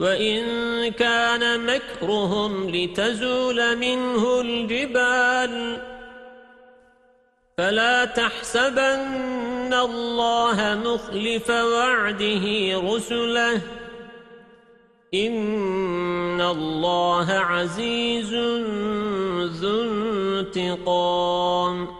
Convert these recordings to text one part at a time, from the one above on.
وَإِن كَانَ مَكْرُهُمْ لِتَزُولَ مِنْهُ الْجِبَالُ فَلَا تَحْسَبَنَّ اللَّهَ مُخْلِفَ وَعْدِهِ رُسُلَهُ إِنَّ اللَّهَ عَزِيزٌ ذُو انتِقَامٍ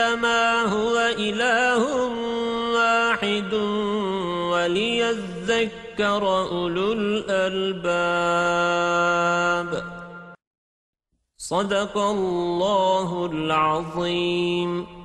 أنما هو إله واحد وليذكر أولو الألباب. صدق الله العظيم.